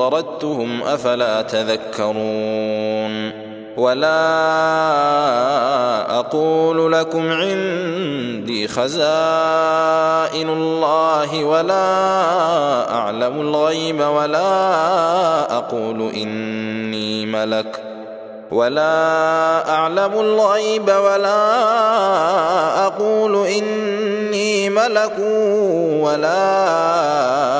طردتهم أفلا تذكرون ولا أقول لكم عندي خزائن الله ولا أعلم الغيب ولا أقول إني ملك ولا أعلم الغيب ولا أقول إني ملك ولا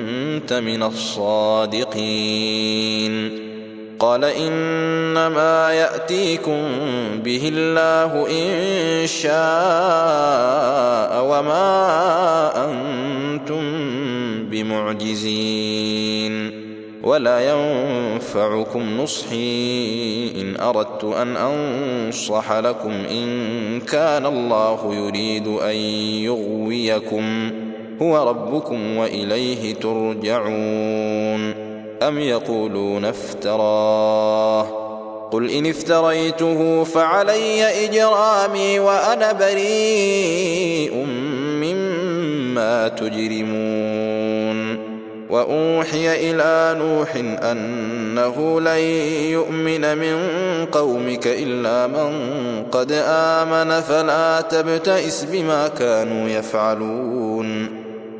من الصادقين. قال إنما يأتيكم به الله إن شاء وما أنتم بمعجزين. ولا ينفعكم نصحي إن أردت أن أنصح لكم إن كان الله يريد أن يغويكم. هو ربكم وإليه ترجعون. أم يقولون افتراه. قل إن افتريته فعلي إجرامي وأنا بريء مما تجرمون. وأوحي إلى نوح أنه لن يؤمن من قومك إلا من قد آمن فلا تبتئس بما كانوا يفعلون.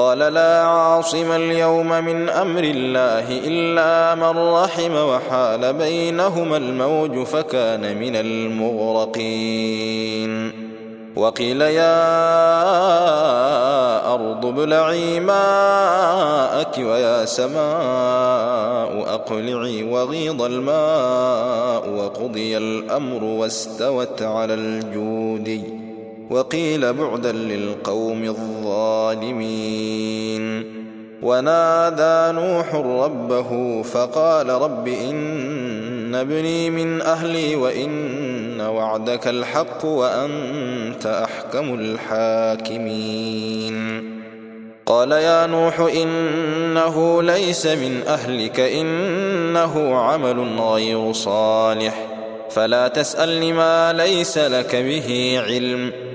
قال لا عاصم اليوم من أمر الله إلا من رحم وحال بينهما الموج فكان من المغرقين. وقيل يا أرض ابلعي ماءك ويا سماء أقلعي وغيض الماء وقضي الأمر واستوت على الجودي. وقيل بعدا للقوم الظالمين. ونادى نوح ربه فقال رب إن ابني من أهلي وإن وعدك الحق وأنت أحكم الحاكمين. قال يا نوح إنه ليس من أهلك إنه عمل غير صالح. فلا تسألني ما ليس لك به علم.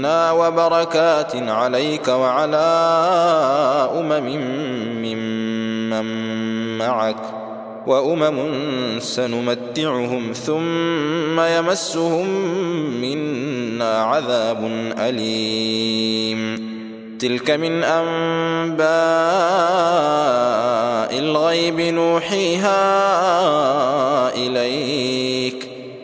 منا وبركات عليك وعلى أمم ممن معك وأمم سنمتعهم ثم يمسهم منا عذاب أليم. تلك من أنباء الغيب نوحيها إليك.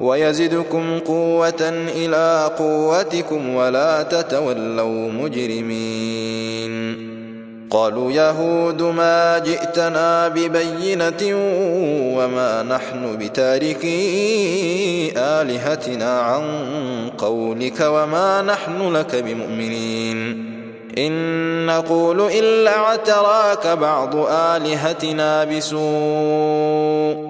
ويزدكم قوة إلى قوتكم ولا تتولوا مجرمين. قالوا يهود ما جئتنا ببينة وما نحن بتاركي آلهتنا عن قولك وما نحن لك بمؤمنين. إن نقول إلا اعتراك بعض آلهتنا بسوء.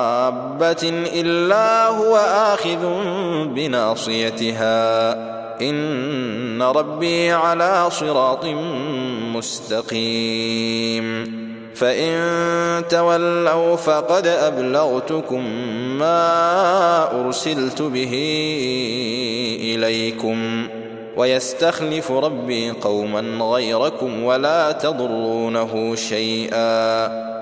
دابة إلا هو آخذ بناصيتها إن ربي على صراط مستقيم فإن تولوا فقد أبلغتكم ما أرسلت به إليكم ويستخلف ربي قوما غيركم ولا تضرونه شيئا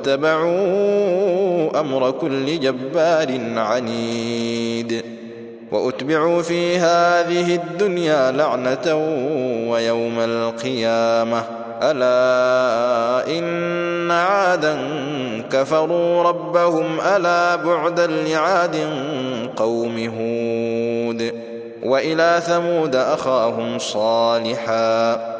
واتبعوا أمر كل جبار عنيد وأتبعوا في هذه الدنيا لعنة ويوم القيامة. ألا إن عادا كفروا ربهم ألا بعدا لعاد قوم هود. وإلى ثمود أخاهم صالحا.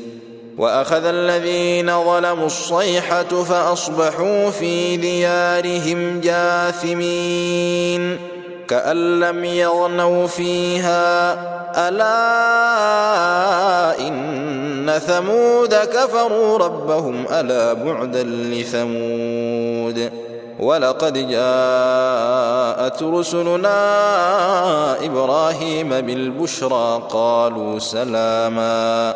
وأخذ الذين ظلموا الصيحة فأصبحوا في ديارهم جاثمين كأن لم يغنوا فيها. ألا إن ثمود كفروا ربهم. ألا بعدا لثمود. ولقد جاءت رسلنا إبراهيم بالبشرى. قالوا سلاما.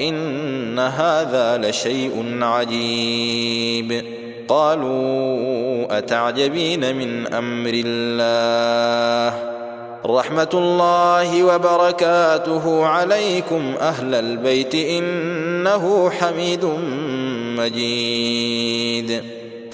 إن هذا لشيء عجيب. قالوا أتعجبين من أمر الله؟ رحمة الله وبركاته عليكم أهل البيت إنه حميد مجيد.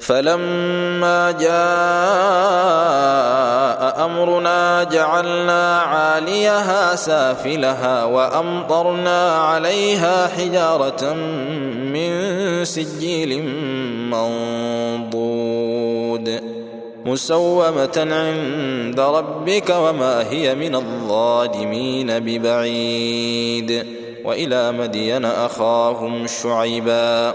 فلما جاء أمرنا جعلنا عاليها سافلها وأمطرنا عليها حجارة من سجيل منضود مسومة عند ربك وما هي من الظالمين ببعيد وإلى مدين أخاهم شعيبا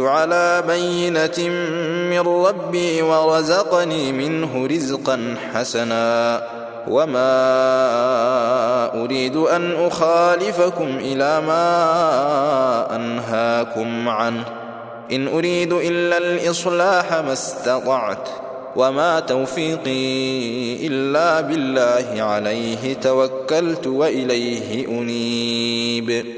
على بينة من ربي ورزقني منه رزقا حسنا. وما أريد أن أخالفكم إلى ما أنهاكم عنه. إن أريد إلا الإصلاح ما استطعت وما توفيقي إلا بالله عليه توكلت وإليه أنيب.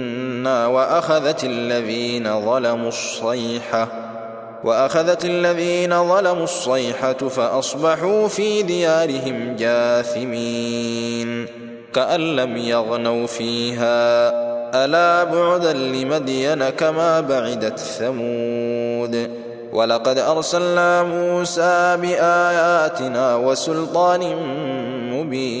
وأخذت الذين ظلموا الصيحة وأخذت الذين ظلموا الصيحة فأصبحوا في ديارهم جاثمين. كأن لم يغنوا فيها ألا بعدا لمدين كما بعدت ثمود. ولقد أرسلنا موسى بآياتنا وسلطان مبين.